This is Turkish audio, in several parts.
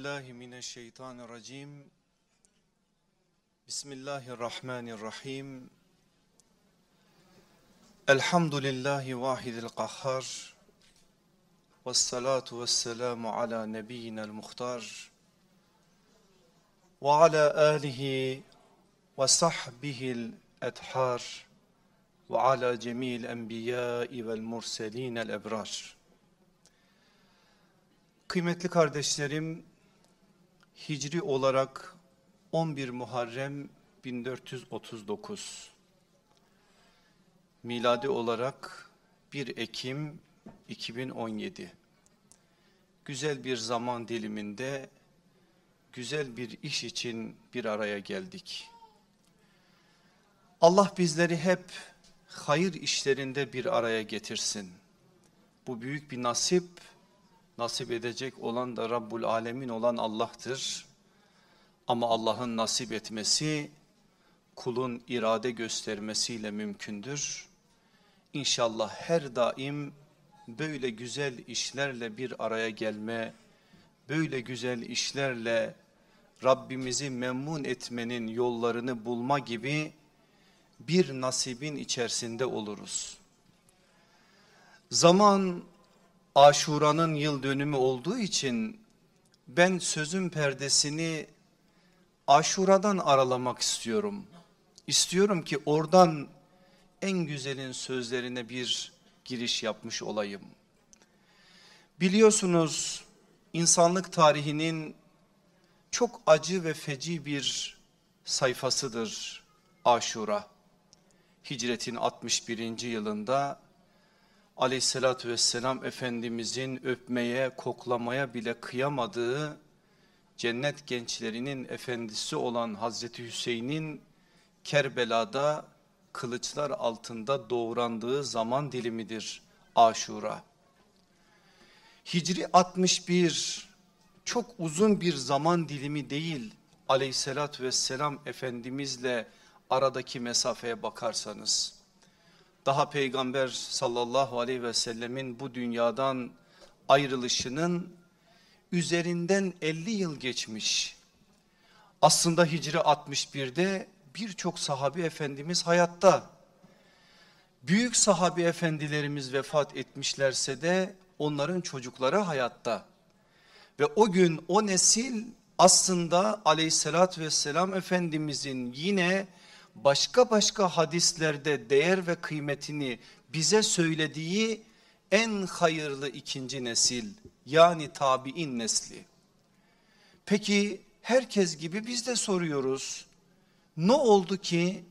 بالله من الشيطان الرجيم. بسم الله الرحمن الرحيم. الحمد لله واحد القهار والصلاة والسلام على نبينا المختار وعلى آله وصحبه الأطهار وعلى جميع الأنبياء والمرسلين الأبرار. Kıymetli kardeşlerim, Hicri olarak 11 Muharrem 1439, miladi olarak 1 Ekim 2017. Güzel bir zaman diliminde, güzel bir iş için bir araya geldik. Allah bizleri hep hayır işlerinde bir araya getirsin. Bu büyük bir nasip, nasip edecek olan da Rabbul Alemin olan Allah'tır. Ama Allah'ın nasip etmesi kulun irade göstermesiyle mümkündür. İnşallah her daim böyle güzel işlerle bir araya gelme, böyle güzel işlerle Rabbimizi memnun etmenin yollarını bulma gibi bir nasibin içerisinde oluruz. Zaman Aşura'nın yıl dönümü olduğu için ben sözün perdesini Aşura'dan aralamak istiyorum. İstiyorum ki oradan en güzelin sözlerine bir giriş yapmış olayım. Biliyorsunuz insanlık tarihinin çok acı ve feci bir sayfasıdır Aşura. Hicretin 61. yılında aleyhissalatü vesselam Efendimizin öpmeye, koklamaya bile kıyamadığı cennet gençlerinin efendisi olan Hazreti Hüseyin'in Kerbela'da kılıçlar altında doğrandığı zaman dilimidir Aşura. Hicri 61 çok uzun bir zaman dilimi değil aleyhissalatü vesselam Efendimizle aradaki mesafeye bakarsanız daha peygamber sallallahu aleyhi ve sellemin bu dünyadan ayrılışının üzerinden 50 yıl geçmiş. Aslında Hicri 61'de birçok sahabi efendimiz hayatta. Büyük sahabi efendilerimiz vefat etmişlerse de onların çocukları hayatta. Ve o gün o nesil aslında aleyhissalatü vesselam efendimizin yine başka başka hadislerde değer ve kıymetini bize söylediği en hayırlı ikinci nesil yani tabi'in nesli. Peki herkes gibi biz de soruyoruz. Ne oldu ki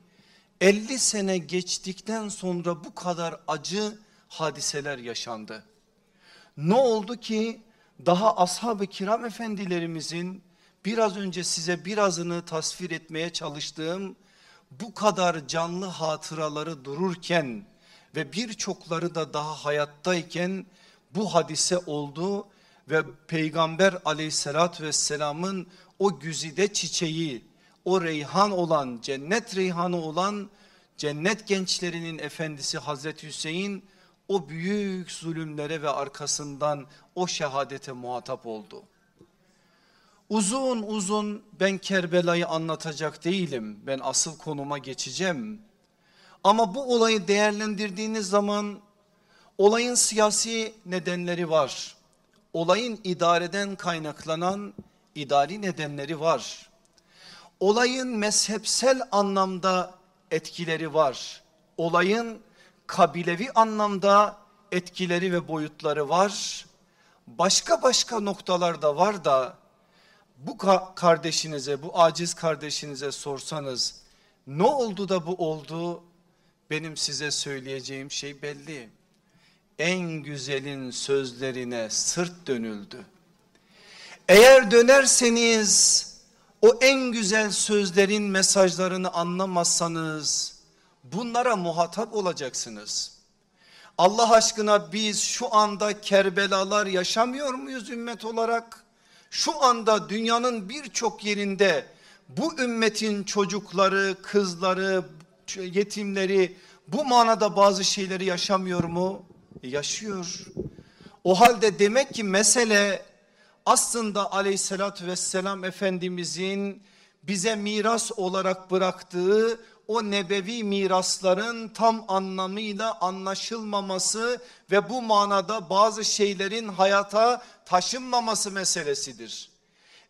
50 sene geçtikten sonra bu kadar acı hadiseler yaşandı? Ne oldu ki daha ashab-ı kiram efendilerimizin biraz önce size birazını tasvir etmeye çalıştığım bu kadar canlı hatıraları dururken ve birçokları da daha hayattayken bu hadise oldu ve peygamber aleyhissalatü vesselamın o güzide çiçeği o reyhan olan cennet reyhanı olan cennet gençlerinin efendisi Hazreti Hüseyin o büyük zulümlere ve arkasından o şehadete muhatap oldu. Uzun uzun ben Kerbela'yı anlatacak değilim. Ben asıl konuma geçeceğim. Ama bu olayı değerlendirdiğiniz zaman olayın siyasi nedenleri var. Olayın idareden kaynaklanan idari nedenleri var. Olayın mezhepsel anlamda etkileri var. Olayın kabilevi anlamda etkileri ve boyutları var. Başka başka noktalarda var da bu kardeşinize bu aciz kardeşinize sorsanız ne oldu da bu oldu benim size söyleyeceğim şey belli. En güzelin sözlerine sırt dönüldü. Eğer dönerseniz o en güzel sözlerin mesajlarını anlamazsanız bunlara muhatap olacaksınız. Allah aşkına biz şu anda Kerbelalar yaşamıyor muyuz ümmet olarak? Şu anda dünyanın birçok yerinde bu ümmetin çocukları, kızları, yetimleri bu manada bazı şeyleri yaşamıyor mu? E yaşıyor. O halde demek ki mesele aslında aleyhissalatü vesselam Efendimizin bize miras olarak bıraktığı o nebevi mirasların tam anlamıyla anlaşılmaması ve bu manada bazı şeylerin hayata taşınmaması meselesidir.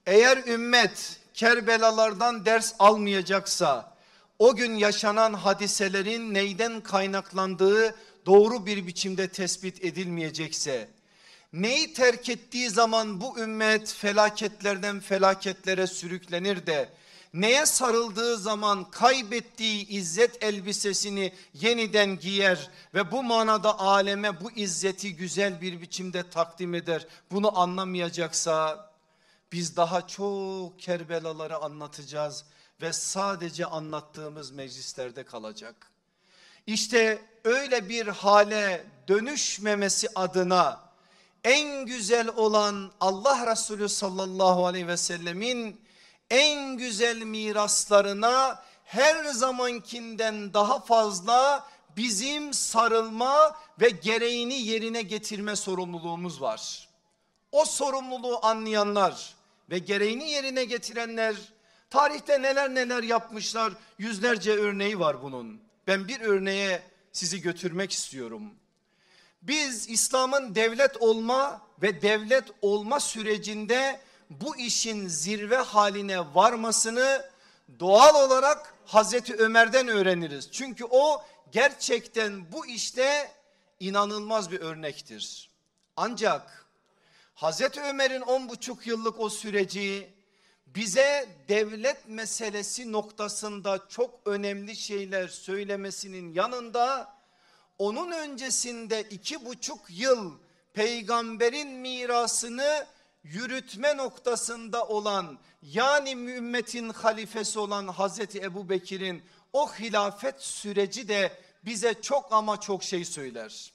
Eğer ümmet Kerbelalardan ders almayacaksa o gün yaşanan hadiselerin neyden kaynaklandığı doğru bir biçimde tespit edilmeyecekse neyi terk ettiği zaman bu ümmet felaketlerden felaketlere sürüklenir de neye sarıldığı zaman kaybettiği izzet elbisesini yeniden giyer ve bu manada aleme bu izzeti güzel bir biçimde takdim eder. Bunu anlamayacaksa biz daha çok Kerbelaları anlatacağız ve sadece anlattığımız meclislerde kalacak. İşte öyle bir hale dönüşmemesi adına en güzel olan Allah Resulü sallallahu aleyhi ve sellemin en güzel miraslarına her zamankinden daha fazla bizim sarılma ve gereğini yerine getirme sorumluluğumuz var. O sorumluluğu anlayanlar ve gereğini yerine getirenler tarihte neler neler yapmışlar yüzlerce örneği var bunun. Ben bir örneğe sizi götürmek istiyorum. Biz İslam'ın devlet olma ve devlet olma sürecinde bu işin zirve haline varmasını doğal olarak Hazreti Ömer'den öğreniriz. Çünkü o gerçekten bu işte inanılmaz bir örnektir. Ancak Hazreti Ömer'in on buçuk yıllık o süreci bize devlet meselesi noktasında çok önemli şeyler söylemesinin yanında onun öncesinde iki buçuk yıl peygamberin mirasını yürütme noktasında olan yani ümmetin halifesi olan Hazreti Ebu Bekir'in o hilafet süreci de bize çok ama çok şey söyler.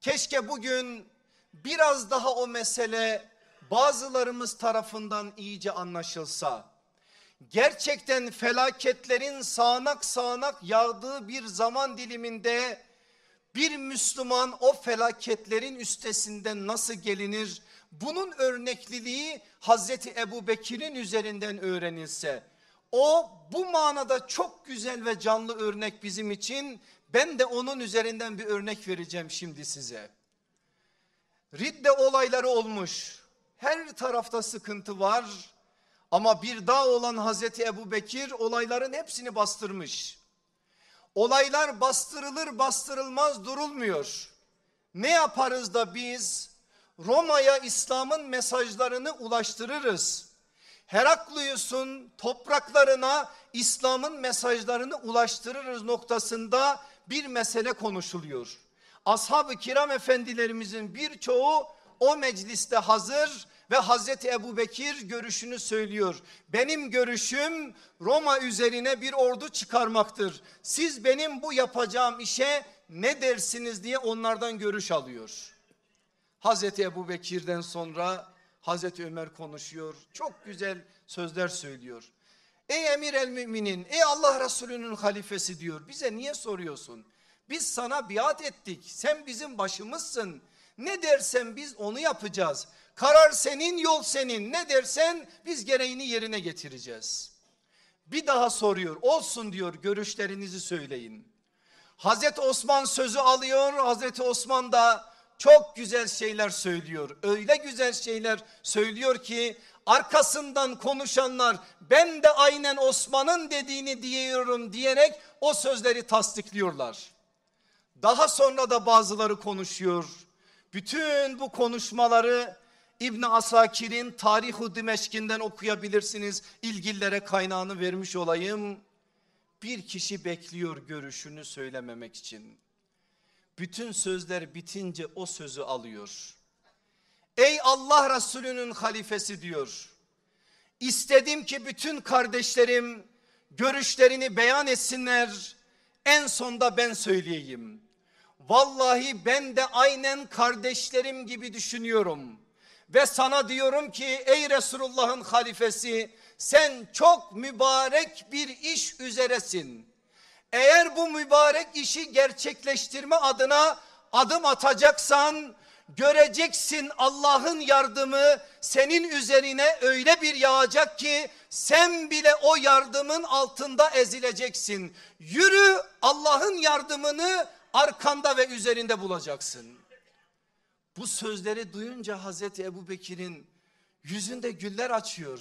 Keşke bugün biraz daha o mesele bazılarımız tarafından iyice anlaşılsa. Gerçekten felaketlerin sağanak sağanak yağdığı bir zaman diliminde bir Müslüman o felaketlerin üstesinden nasıl gelinir? Bunun örnekliliği Hazreti Ebu Bekir'in üzerinden öğrenilse o bu manada çok güzel ve canlı örnek bizim için. Ben de onun üzerinden bir örnek vereceğim şimdi size. Ridde olayları olmuş. Her tarafta sıkıntı var. Ama bir dağ olan Hazreti Ebu Bekir olayların hepsini bastırmış. Olaylar bastırılır bastırılmaz durulmuyor. Ne yaparız da biz Roma'ya İslam'ın mesajlarını ulaştırırız. Heraklius'un topraklarına İslam'ın mesajlarını ulaştırırız noktasında bir mesele konuşuluyor. Ashab-ı kiram efendilerimizin birçoğu o mecliste hazır ve Hazreti Ebu Bekir görüşünü söylüyor. Benim görüşüm Roma üzerine bir ordu çıkarmaktır. Siz benim bu yapacağım işe ne dersiniz diye onlardan görüş alıyor. Hazreti Ebu Bekir'den sonra Hazreti Ömer konuşuyor. Çok güzel sözler söylüyor. Ey emir el müminin, ey Allah Resulü'nün halifesi diyor. Bize niye soruyorsun? Biz sana biat ettik. Sen bizim başımızsın. Ne dersen biz onu yapacağız. Karar senin, yol senin. Ne dersen biz gereğini yerine getireceğiz. Bir daha soruyor. Olsun diyor görüşlerinizi söyleyin. Hazreti Osman sözü alıyor. Hazreti Osman da çok güzel şeyler söylüyor. Öyle güzel şeyler söylüyor ki arkasından konuşanlar ben de aynen Osman'ın dediğini diyorum diyerek o sözleri tasdikliyorlar. Daha sonra da bazıları konuşuyor. Bütün bu konuşmaları İbn Asakir'in Tarihu Dimeşk'inden okuyabilirsiniz. İlgililere kaynağını vermiş olayım. Bir kişi bekliyor görüşünü söylememek için. Bütün sözler bitince o sözü alıyor. Ey Allah Resulü'nün halifesi diyor. İstedim ki bütün kardeşlerim görüşlerini beyan etsinler. En sonda ben söyleyeyim. Vallahi ben de aynen kardeşlerim gibi düşünüyorum. Ve sana diyorum ki ey Resulullah'ın halifesi sen çok mübarek bir iş üzeresin. Eğer bu mübarek işi gerçekleştirme adına adım atacaksan göreceksin Allah'ın yardımı senin üzerine öyle bir yağacak ki sen bile o yardımın altında ezileceksin. Yürü Allah'ın yardımını arkanda ve üzerinde bulacaksın. Bu sözleri duyunca Hazreti Ebu Bekir'in yüzünde güller açıyor.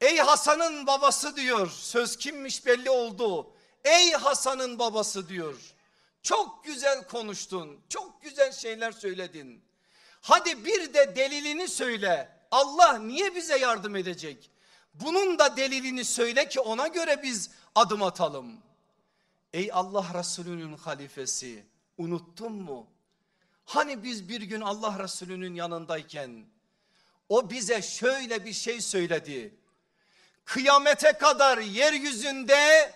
Ey Hasan'ın babası diyor söz kimmiş belli oldu. Ey Hasan'ın babası diyor. Çok güzel konuştun. Çok güzel şeyler söyledin. Hadi bir de delilini söyle. Allah niye bize yardım edecek? Bunun da delilini söyle ki ona göre biz adım atalım. Ey Allah Resulü'nün halifesi unuttun mu? Hani biz bir gün Allah Resulü'nün yanındayken o bize şöyle bir şey söyledi. Kıyamete kadar yeryüzünde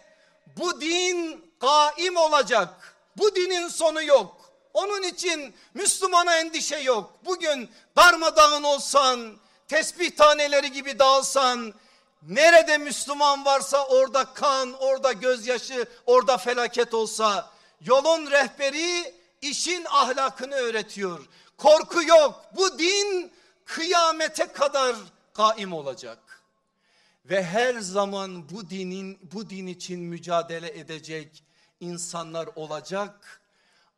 bu din kaim olacak. Bu dinin sonu yok. Onun için Müslümana endişe yok. Bugün darmadağın olsan, tesbih taneleri gibi dağılsan, nerede Müslüman varsa orada kan, orada gözyaşı, orada felaket olsa, yolun rehberi işin ahlakını öğretiyor. Korku yok. Bu din kıyamete kadar kaim olacak. Ve her zaman bu dinin bu din için mücadele edecek insanlar olacak.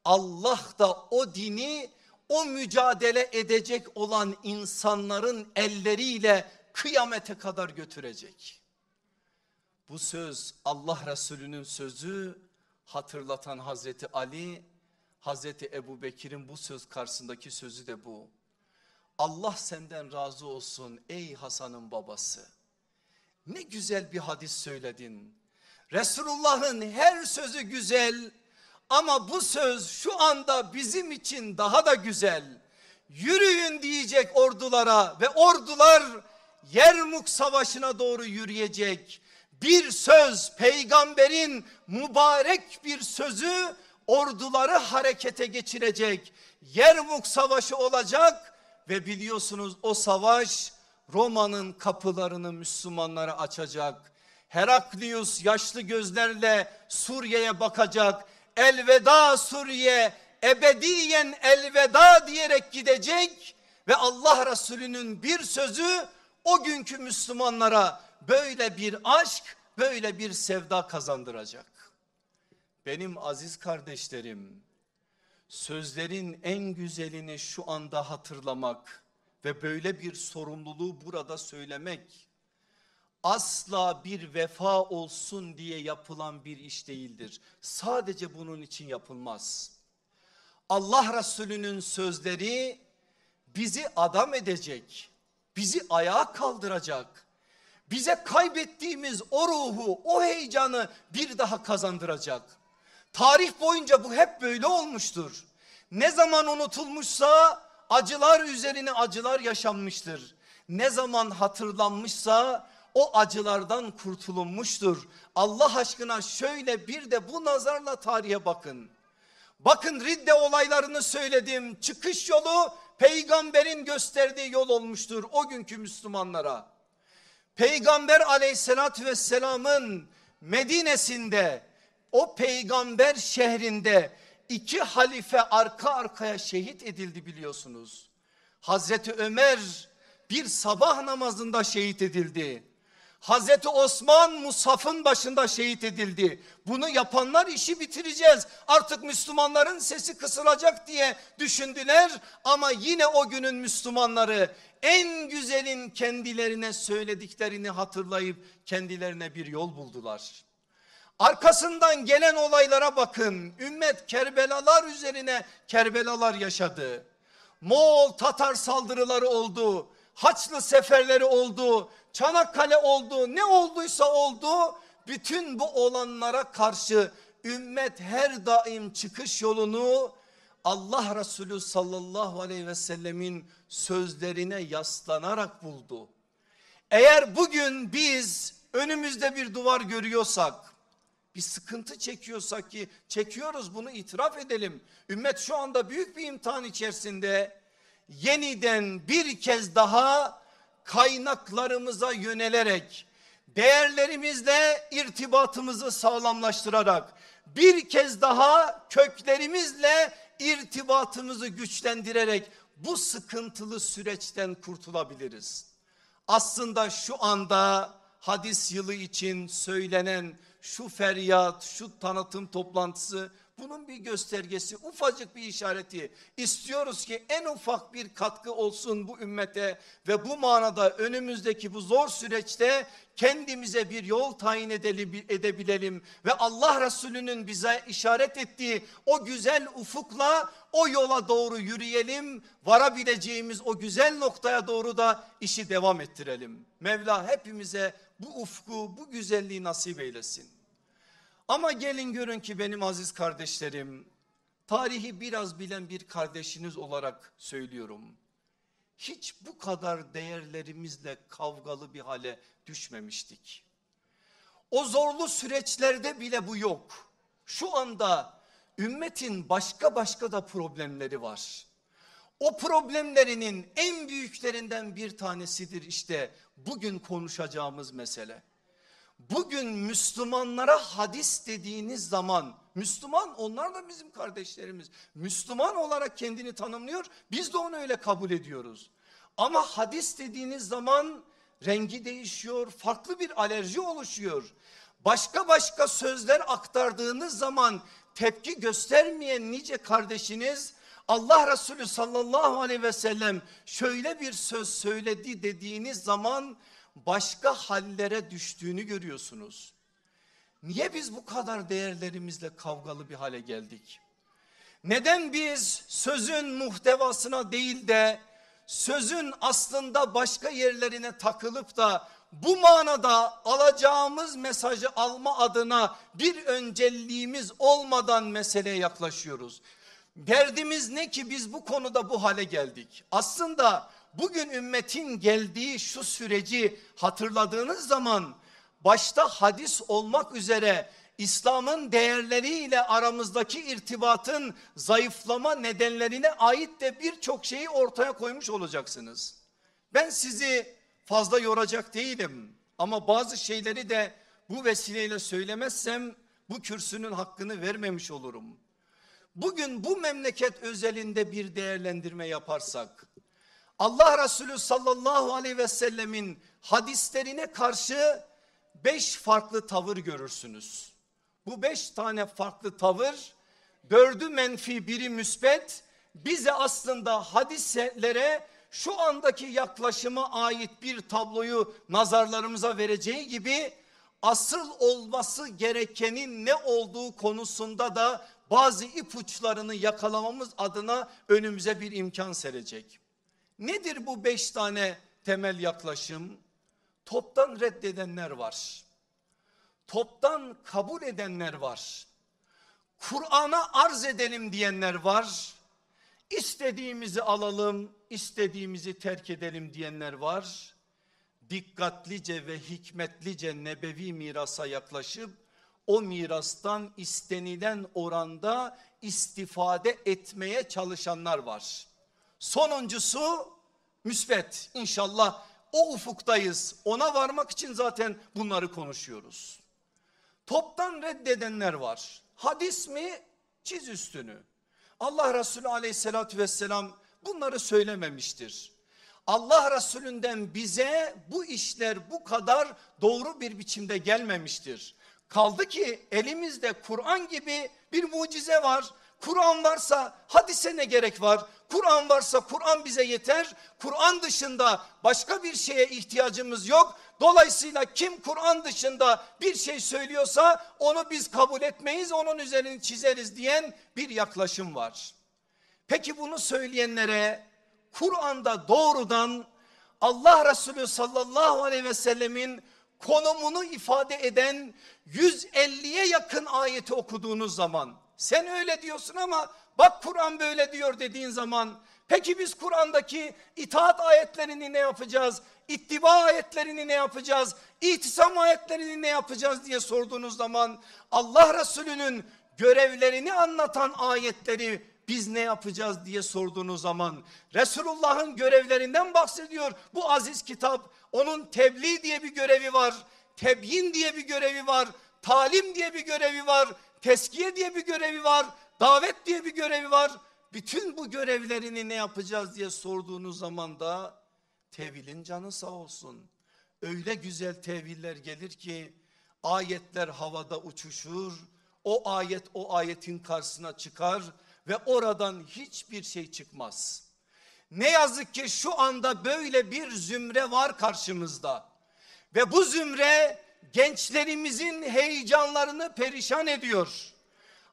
Allah da o dini o mücadele edecek olan insanların elleriyle kıyamete kadar götürecek. Bu söz Allah Resulü'nün sözü hatırlatan Hazreti Ali, Hazreti Ebu Bekir'in bu söz karşısındaki sözü de bu. Allah senden razı olsun ey Hasan'ın babası. Ne güzel bir hadis söyledin. Resulullah'ın her sözü güzel ama bu söz şu anda bizim için daha da güzel. Yürüyün diyecek ordulara ve ordular Yermuk savaşına doğru yürüyecek. Bir söz peygamberin mübarek bir sözü orduları harekete geçirecek. Yermuk savaşı olacak ve biliyorsunuz o savaş Roma'nın kapılarını Müslümanlara açacak. Heraklius yaşlı gözlerle Suriye'ye bakacak. Elveda Suriye ebediyen elveda diyerek gidecek ve Allah Resulü'nün bir sözü o günkü Müslümanlara böyle bir aşk, böyle bir sevda kazandıracak. Benim aziz kardeşlerim, sözlerin en güzelini şu anda hatırlamak ve böyle bir sorumluluğu burada söylemek asla bir vefa olsun diye yapılan bir iş değildir. Sadece bunun için yapılmaz. Allah Resulü'nün sözleri bizi adam edecek, bizi ayağa kaldıracak, bize kaybettiğimiz o ruhu, o heyecanı bir daha kazandıracak. Tarih boyunca bu hep böyle olmuştur. Ne zaman unutulmuşsa acılar üzerine acılar yaşanmıştır. Ne zaman hatırlanmışsa o acılardan kurtulunmuştur. Allah aşkına şöyle bir de bu nazarla tarihe bakın. Bakın Ridde olaylarını söyledim. Çıkış yolu peygamberin gösterdiği yol olmuştur o günkü Müslümanlara. Peygamber aleyhissalatü vesselamın Medine'sinde o peygamber şehrinde iki halife arka arkaya şehit edildi biliyorsunuz. Hazreti Ömer bir sabah namazında şehit edildi. Hazreti Osman Musaf'ın başında şehit edildi. Bunu yapanlar işi bitireceğiz. Artık Müslümanların sesi kısılacak diye düşündüler. Ama yine o günün Müslümanları en güzelin kendilerine söylediklerini hatırlayıp kendilerine bir yol buldular. Arkasından gelen olaylara bakın. Ümmet Kerbelalar üzerine Kerbelalar yaşadı. Moğol Tatar saldırıları oldu. Haçlı seferleri oldu. Çanakkale oldu. Ne olduysa oldu. Bütün bu olanlara karşı ümmet her daim çıkış yolunu Allah Resulü sallallahu aleyhi ve sellemin sözlerine yaslanarak buldu. Eğer bugün biz önümüzde bir duvar görüyorsak bir sıkıntı çekiyorsak ki çekiyoruz bunu itiraf edelim. Ümmet şu anda büyük bir imtihan içerisinde yeniden bir kez daha kaynaklarımıza yönelerek değerlerimizle irtibatımızı sağlamlaştırarak bir kez daha köklerimizle irtibatımızı güçlendirerek bu sıkıntılı süreçten kurtulabiliriz. Aslında şu anda hadis yılı için söylenen şu feryat, şu tanıtım toplantısı bunun bir göstergesi, ufacık bir işareti. İstiyoruz ki en ufak bir katkı olsun bu ümmete ve bu manada önümüzdeki bu zor süreçte kendimize bir yol tayin edebilelim ve Allah Resulü'nün bize işaret ettiği o güzel ufukla o yola doğru yürüyelim. Varabileceğimiz o güzel noktaya doğru da işi devam ettirelim. Mevla hepimize bu ufku, bu güzelliği nasip eylesin. Ama gelin görün ki benim aziz kardeşlerim, tarihi biraz bilen bir kardeşiniz olarak söylüyorum. Hiç bu kadar değerlerimizle kavgalı bir hale düşmemiştik. O zorlu süreçlerde bile bu yok. Şu anda ümmetin başka başka da problemleri var. O problemlerinin en büyüklerinden bir tanesidir işte bugün konuşacağımız mesele. Bugün Müslümanlara hadis dediğiniz zaman Müslüman onlar da bizim kardeşlerimiz. Müslüman olarak kendini tanımlıyor. Biz de onu öyle kabul ediyoruz. Ama hadis dediğiniz zaman rengi değişiyor. Farklı bir alerji oluşuyor. Başka başka sözler aktardığınız zaman tepki göstermeyen nice kardeşiniz Allah Resulü sallallahu aleyhi ve sellem şöyle bir söz söyledi dediğiniz zaman başka hallere düştüğünü görüyorsunuz. Niye biz bu kadar değerlerimizle kavgalı bir hale geldik? Neden biz sözün muhtevasına değil de sözün aslında başka yerlerine takılıp da bu manada alacağımız mesajı alma adına bir önceliğimiz olmadan meseleye yaklaşıyoruz. Derdimiz ne ki biz bu konuda bu hale geldik? Aslında bugün ümmetin geldiği şu süreci hatırladığınız zaman başta hadis olmak üzere İslam'ın değerleriyle aramızdaki irtibatın zayıflama nedenlerine ait de birçok şeyi ortaya koymuş olacaksınız. Ben sizi fazla yoracak değilim ama bazı şeyleri de bu vesileyle söylemezsem bu kürsünün hakkını vermemiş olurum. Bugün bu memleket özelinde bir değerlendirme yaparsak Allah Resulü sallallahu aleyhi ve sellemin hadislerine karşı beş farklı tavır görürsünüz. Bu beş tane farklı tavır dördü menfi biri müsbet bize aslında hadislere şu andaki yaklaşıma ait bir tabloyu nazarlarımıza vereceği gibi asıl olması gerekenin ne olduğu konusunda da bazı ipuçlarını yakalamamız adına önümüze bir imkan serecek. Nedir bu beş tane temel yaklaşım? Toptan reddedenler var. Toptan kabul edenler var. Kur'an'a arz edelim diyenler var. İstediğimizi alalım, istediğimizi terk edelim diyenler var. Dikkatlice ve hikmetlice nebevi mirasa yaklaşıp o mirastan istenilen oranda istifade etmeye çalışanlar var. Sonuncusu müsbet inşallah o ufuktayız ona varmak için zaten bunları konuşuyoruz. Toptan reddedenler var. Hadis mi? Çiz üstünü. Allah Resulü aleyhissalatü vesselam bunları söylememiştir. Allah Resulünden bize bu işler bu kadar doğru bir biçimde gelmemiştir. Kaldı ki elimizde Kur'an gibi bir mucize var. Kur'an varsa hadise ne gerek var? Kur'an varsa Kur'an bize yeter. Kur'an dışında başka bir şeye ihtiyacımız yok. Dolayısıyla kim Kur'an dışında bir şey söylüyorsa onu biz kabul etmeyiz, onun üzerini çizeriz diyen bir yaklaşım var. Peki bunu söyleyenlere Kur'an'da doğrudan Allah Resulü sallallahu aleyhi ve sellemin konumunu ifade eden 150'ye yakın ayeti okuduğunuz zaman sen öyle diyorsun ama bak Kur'an böyle diyor dediğin zaman peki biz Kur'an'daki itaat ayetlerini ne yapacağız? İttiba ayetlerini ne yapacağız? İhtisam ayetlerini ne yapacağız diye sorduğunuz zaman Allah Resulü'nün görevlerini anlatan ayetleri biz ne yapacağız diye sorduğunuz zaman Resulullah'ın görevlerinden bahsediyor. Bu aziz kitap onun tebliğ diye bir görevi var. Tebyin diye bir görevi var. Talim diye bir görevi var teskiye diye bir görevi var. davet diye bir görevi var. Bütün bu görevlerini ne yapacağız diye sorduğunuz zaman da tevilin canı sağ olsun. Öyle güzel teviller gelir ki ayetler havada uçuşur. O ayet o ayetin karşısına çıkar ve oradan hiçbir şey çıkmaz. Ne yazık ki şu anda böyle bir zümre var karşımızda. Ve bu zümre gençlerimizin heyecanlarını perişan ediyor.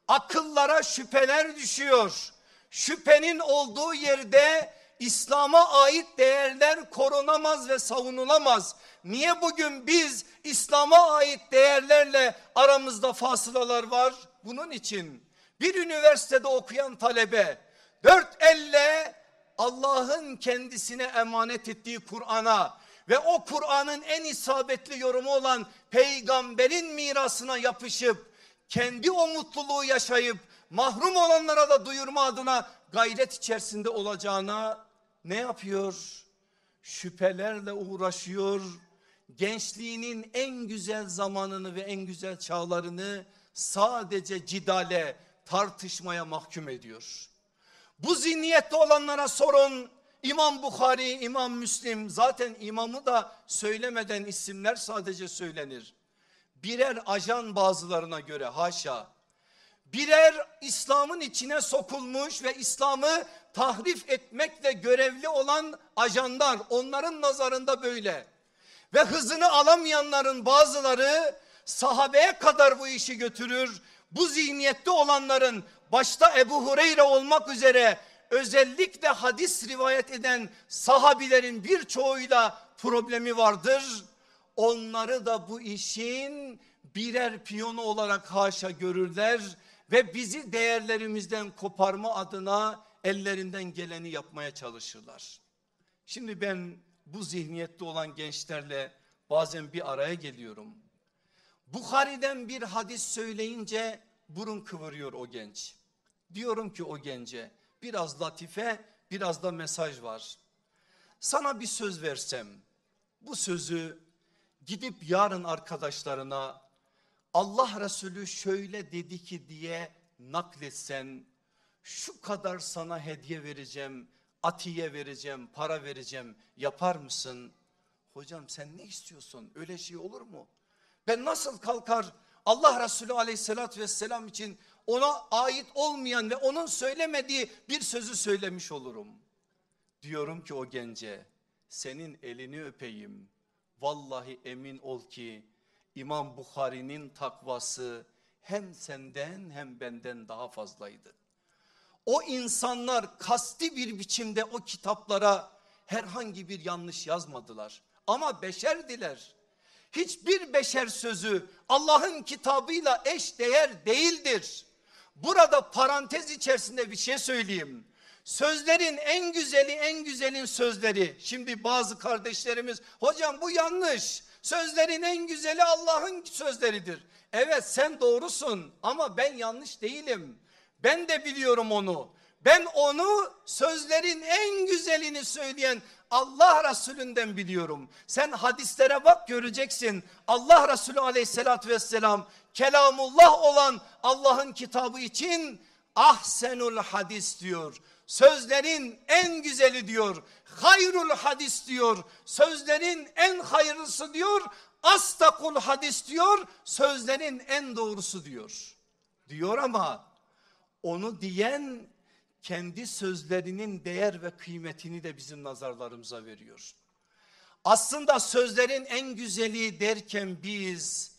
Akıllara şüpheler düşüyor. Şüphenin olduğu yerde İslam'a ait değerler korunamaz ve savunulamaz. Niye bugün biz İslam'a ait değerlerle aramızda fasılalar var? Bunun için bir üniversitede okuyan talebe dört elle Allah'ın kendisine emanet ettiği Kur'an'a ve o Kur'an'ın en isabetli yorumu olan peygamberin mirasına yapışıp kendi o mutluluğu yaşayıp mahrum olanlara da duyurma adına gayret içerisinde olacağına ne yapıyor? Şüphelerle uğraşıyor. Gençliğinin en güzel zamanını ve en güzel çağlarını sadece cidale, tartışmaya mahkum ediyor. Bu zihniyette olanlara sorun. İmam Bukhari, İmam Müslim zaten imamı da söylemeden isimler sadece söylenir. Birer ajan bazılarına göre haşa. Birer İslam'ın içine sokulmuş ve İslam'ı tahrif etmekle görevli olan ajanlar onların nazarında böyle. Ve hızını alamayanların bazıları sahabeye kadar bu işi götürür. Bu zihniyette olanların başta Ebu Hureyre olmak üzere özellikle hadis rivayet eden sahabilerin birçoğuyla problemi vardır. Onları da bu işin birer piyonu olarak haşa görürler ve bizi değerlerimizden koparma adına ellerinden geleni yapmaya çalışırlar. Şimdi ben bu zihniyette olan gençlerle bazen bir araya geliyorum. Bukhari'den bir hadis söyleyince burun kıvırıyor o genç. Diyorum ki o gence biraz latife biraz da mesaj var. Sana bir söz versem bu sözü gidip yarın arkadaşlarına Allah Resulü şöyle dedi ki diye nakletsen şu kadar sana hediye vereceğim, atiye vereceğim, para vereceğim yapar mısın? Hocam sen ne istiyorsun öyle şey olur mu? Ben nasıl kalkar Allah Resulü aleyhissalatü vesselam için ona ait olmayan ve onun söylemediği bir sözü söylemiş olurum. Diyorum ki o gence senin elini öpeyim. Vallahi emin ol ki İmam Bukhari'nin takvası hem senden hem benden daha fazlaydı. O insanlar kasti bir biçimde o kitaplara herhangi bir yanlış yazmadılar. Ama beşerdiler. Hiçbir beşer sözü Allah'ın kitabıyla eş değer değildir. Burada parantez içerisinde bir şey söyleyeyim. Sözlerin en güzeli en güzelin sözleri. Şimdi bazı kardeşlerimiz hocam bu yanlış. Sözlerin en güzeli Allah'ın sözleridir. Evet sen doğrusun ama ben yanlış değilim. Ben de biliyorum onu. Ben onu sözlerin en güzelini söyleyen Allah Resulünden biliyorum. Sen hadislere bak göreceksin. Allah Resulü aleyhissalatü vesselam kelamullah olan Allah'ın kitabı için ahsenul hadis diyor. Sözlerin en güzeli diyor. Hayrul hadis diyor. Sözlerin en hayırlısı diyor. Astakul hadis diyor. Sözlerin en doğrusu diyor. Diyor ama onu diyen kendi sözlerinin değer ve kıymetini de bizim nazarlarımıza veriyor. Aslında sözlerin en güzeli derken biz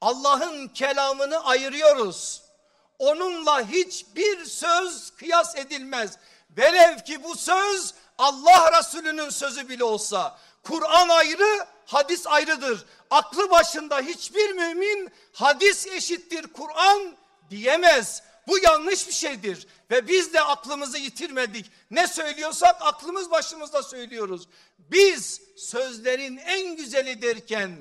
Allah'ın kelamını ayırıyoruz. Onunla hiçbir söz kıyas edilmez. Velev ki bu söz Allah Resulü'nün sözü bile olsa. Kur'an ayrı, hadis ayrıdır. Aklı başında hiçbir mümin hadis eşittir Kur'an diyemez. Bu yanlış bir şeydir ve biz de aklımızı yitirmedik. Ne söylüyorsak aklımız başımızda söylüyoruz. Biz sözlerin en güzeli derken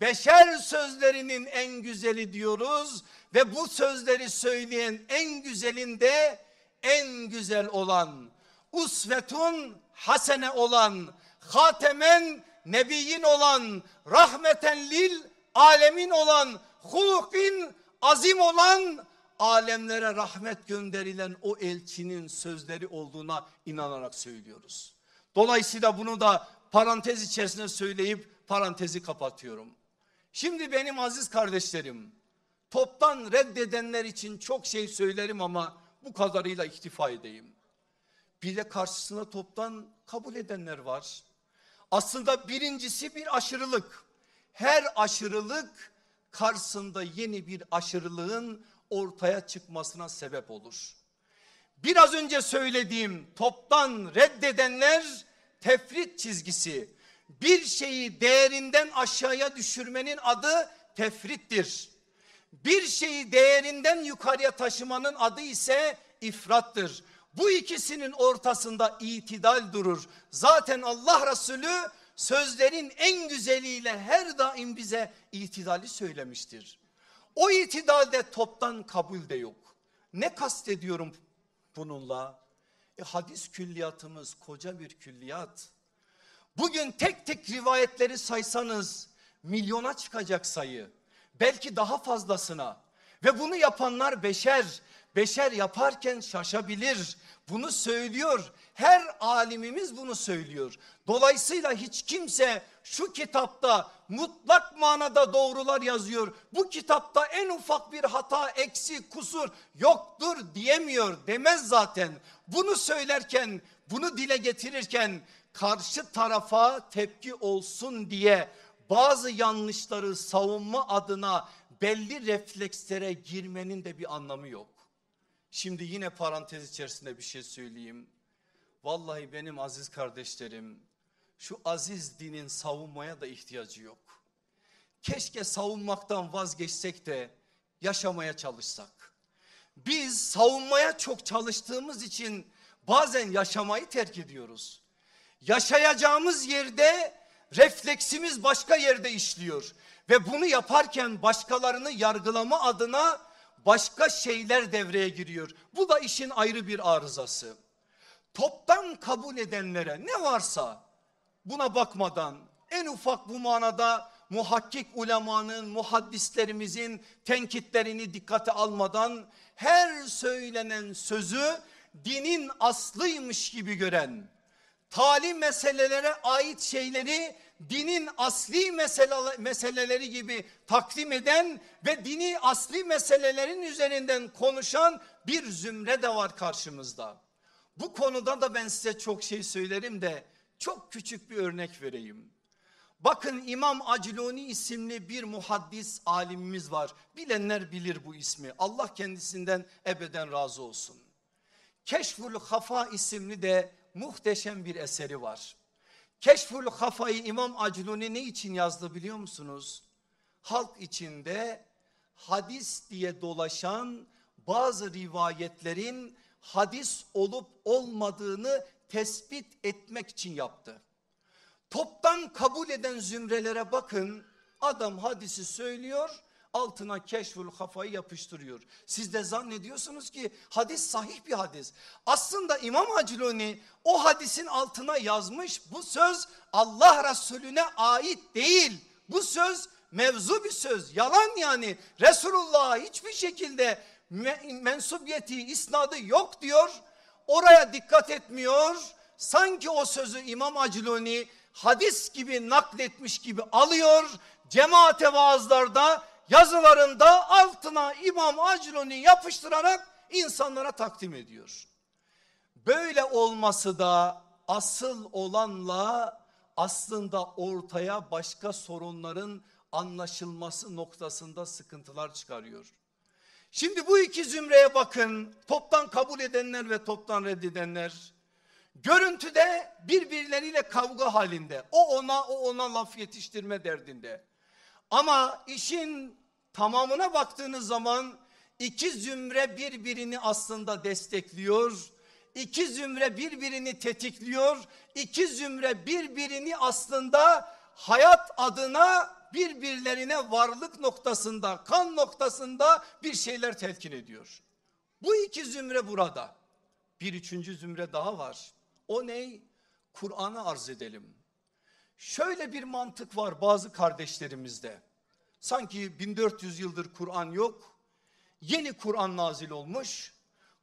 beşer sözlerinin en güzeli diyoruz ve bu sözleri söyleyen en güzelinde en güzel olan usvetun hasene olan hatemen nebiyin olan rahmeten lil alemin olan hulukin azim olan alemlere rahmet gönderilen o elçinin sözleri olduğuna inanarak söylüyoruz. Dolayısıyla bunu da parantez içerisinde söyleyip parantezi kapatıyorum. Şimdi benim aziz kardeşlerim toptan reddedenler için çok şey söylerim ama bu kadarıyla iktifa edeyim. Bir de karşısına toptan kabul edenler var. Aslında birincisi bir aşırılık. Her aşırılık karşısında yeni bir aşırılığın ortaya çıkmasına sebep olur. Biraz önce söylediğim toptan reddedenler tefrit çizgisi. Bir şeyi değerinden aşağıya düşürmenin adı tefrittir. Bir şeyi değerinden yukarıya taşımanın adı ise ifrattır. Bu ikisinin ortasında itidal durur. Zaten Allah Resulü sözlerin en güzeliyle her daim bize itidali söylemiştir. O itidalde toptan kabul de yok. Ne kastediyorum bununla? E, hadis külliyatımız koca bir külliyat. Bugün tek tek rivayetleri saysanız milyona çıkacak sayı. Belki daha fazlasına. Ve bunu yapanlar beşer. Beşer yaparken şaşabilir. Bunu söylüyor. Her alimimiz bunu söylüyor. Dolayısıyla hiç kimse şu kitapta mutlak manada doğrular yazıyor. Bu kitapta en ufak bir hata, eksik, kusur yoktur diyemiyor demez zaten. Bunu söylerken, bunu dile getirirken karşı tarafa tepki olsun diye bazı yanlışları savunma adına belli reflekslere girmenin de bir anlamı yok. Şimdi yine parantez içerisinde bir şey söyleyeyim. Vallahi benim aziz kardeşlerim şu aziz dinin savunmaya da ihtiyacı yok. Keşke savunmaktan vazgeçsek de yaşamaya çalışsak. Biz savunmaya çok çalıştığımız için bazen yaşamayı terk ediyoruz. Yaşayacağımız yerde refleksimiz başka yerde işliyor. Ve bunu yaparken başkalarını yargılama adına başka şeyler devreye giriyor. Bu da işin ayrı bir arızası. Toptan kabul edenlere ne varsa buna bakmadan en ufak bu manada muhakkik ulemanın, muhaddislerimizin tenkitlerini dikkate almadan her söylenen sözü dinin aslıymış gibi gören, talim meselelere ait şeyleri dinin asli mesele, meseleleri gibi takdim eden ve dini asli meselelerin üzerinden konuşan bir zümre de var karşımızda. Bu konuda da ben size çok şey söylerim de çok küçük bir örnek vereyim. Bakın İmam Aciluni isimli bir muhaddis alimimiz var. Bilenler bilir bu ismi. Allah kendisinden ebeden razı olsun. Keşful Hafa isimli de muhteşem bir eseri var. Keşful Hafa'yı İmam Aciluni ne için yazdı biliyor musunuz? Halk içinde hadis diye dolaşan bazı rivayetlerin hadis olup olmadığını tespit etmek için yaptı. Toptan kabul eden zümrelere bakın adam hadisi söylüyor altına keşful kafayı yapıştırıyor. Siz de zannediyorsunuz ki hadis sahih bir hadis. Aslında İmam Aciloni o hadisin altına yazmış bu söz Allah Resulüne ait değil. Bu söz mevzu bir söz yalan yani Resulullah hiçbir şekilde mensubiyeti isnadı yok diyor. Oraya dikkat etmiyor. Sanki o sözü İmam Aciloni hadis gibi nakletmiş gibi alıyor. Cemaate vaazlarda yazılarında altına İmam Aciloni yapıştırarak insanlara takdim ediyor. Böyle olması da asıl olanla aslında ortaya başka sorunların anlaşılması noktasında sıkıntılar çıkarıyor. Şimdi bu iki zümreye bakın toptan kabul edenler ve toptan reddedenler. Görüntüde birbirleriyle kavga halinde o ona o ona laf yetiştirme derdinde. Ama işin tamamına baktığınız zaman iki zümre birbirini aslında destekliyor. İki zümre birbirini tetikliyor. İki zümre birbirini aslında hayat adına birbirlerine varlık noktasında, kan noktasında bir şeyler telkin ediyor. Bu iki zümre burada. Bir üçüncü zümre daha var. O ne? Kur'an'ı arz edelim. Şöyle bir mantık var bazı kardeşlerimizde. Sanki 1400 yıldır Kur'an yok. Yeni Kur'an nazil olmuş.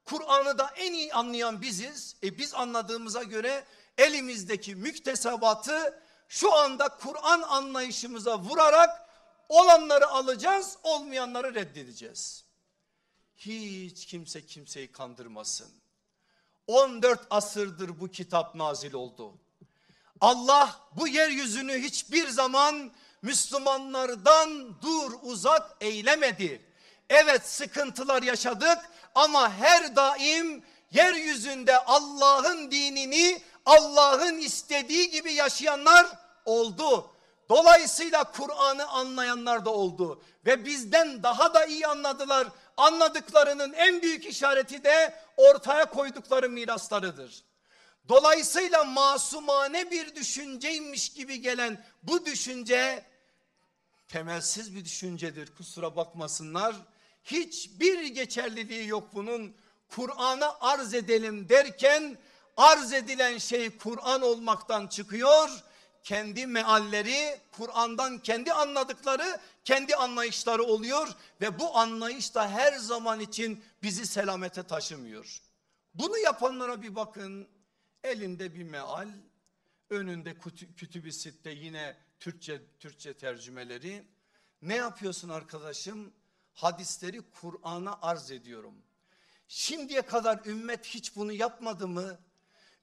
Kur'an'ı da en iyi anlayan biziz. E biz anladığımıza göre elimizdeki müktesebatı şu anda Kur'an anlayışımıza vurarak olanları alacağız, olmayanları reddedeceğiz. Hiç kimse kimseyi kandırmasın. 14 asırdır bu kitap nazil oldu. Allah bu yeryüzünü hiçbir zaman Müslümanlardan dur uzak eylemedi. Evet sıkıntılar yaşadık ama her daim yeryüzünde Allah'ın dinini Allah'ın istediği gibi yaşayanlar oldu. Dolayısıyla Kur'an'ı anlayanlar da oldu ve bizden daha da iyi anladılar. Anladıklarının en büyük işareti de ortaya koydukları miraslarıdır. Dolayısıyla masumane bir düşünceymiş gibi gelen bu düşünce temelsiz bir düşüncedir kusura bakmasınlar. Hiçbir geçerliliği yok bunun. Kur'an'a arz edelim derken arz edilen şey Kur'an olmaktan çıkıyor. Kendi mealleri Kur'an'dan kendi anladıkları kendi anlayışları oluyor ve bu anlayış da her zaman için bizi selamete taşımıyor. Bunu yapanlara bir bakın elinde bir meal önünde kütüb-i sitte yine Türkçe Türkçe tercümeleri ne yapıyorsun arkadaşım? Hadisleri Kur'an'a arz ediyorum. Şimdiye kadar ümmet hiç bunu yapmadı mı?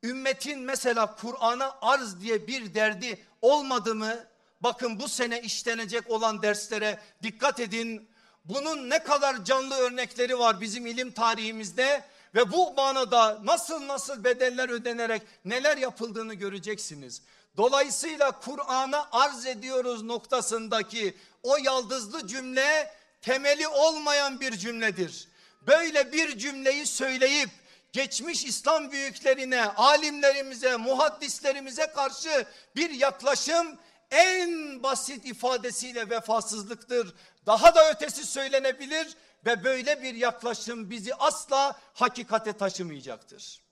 Ümmetin mesela Kur'an'a arz diye bir derdi olmadı mı? Bakın bu sene işlenecek olan derslere dikkat edin. Bunun ne kadar canlı örnekleri var bizim ilim tarihimizde ve bu manada nasıl nasıl bedeller ödenerek neler yapıldığını göreceksiniz. Dolayısıyla Kur'an'a arz ediyoruz noktasındaki o yaldızlı cümle temeli olmayan bir cümledir. Böyle bir cümleyi söyleyip geçmiş İslam büyüklerine, alimlerimize, muhaddislerimize karşı bir yaklaşım en basit ifadesiyle vefasızlıktır. Daha da ötesi söylenebilir ve böyle bir yaklaşım bizi asla hakikate taşımayacaktır.